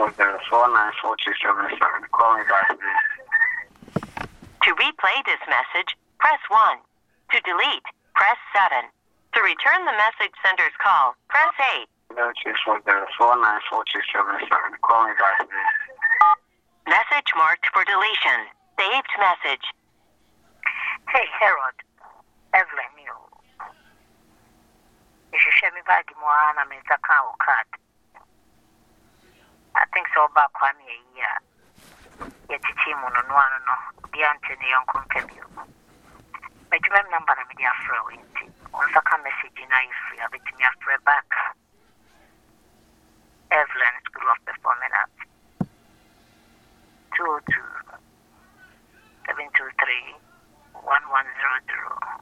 49427. Call me back, please. To replay this message, press 1. To delete, press 7. To return the message sender's call, press 8. 49427. Call me back, please. Message marked for deletion. Saved message. Hey, Harold. Evelyn, you. nhwehwɛ me baage mu ara na me nsa ka wo card i think sɛ ɔba kwa ne ayi a yɛtete mu no noa no no obia nte ne yɔnko nka bio o m namba na mede afrɛ wo nti ɔmfa ka message no ayɛ firi a bɛtumi afrɛ back. Evelyn school of performing art 202 zero zero.